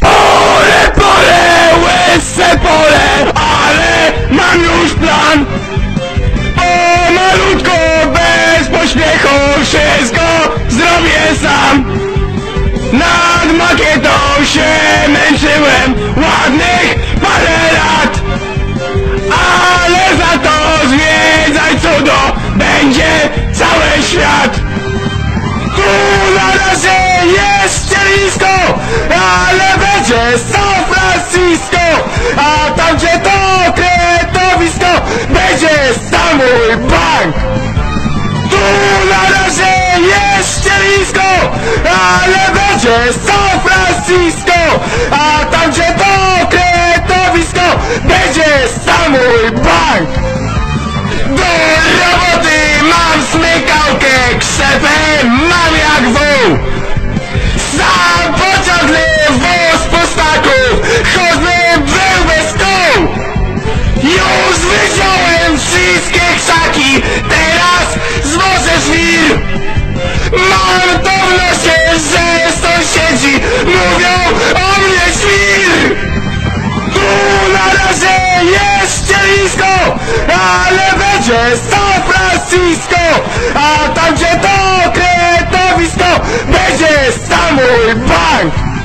Pole, pole, łyse pole, ale mam już plan. O, malutko, bez pośpiechu, wszystko zrobię sam. Nad makietą się męczyłem mój bank. Tu na razie jest ścielisko, ale będzie San Francisco, a tam gdzie to kretowisko, będzie sam mój bank. Do roboty mam smykałkę, krzepę mam jak wół. Sam pociągnę wóz był bez kół. Już wyciąłem wszystkie San Francisco a takže to okretovisko beže Samuel Bank.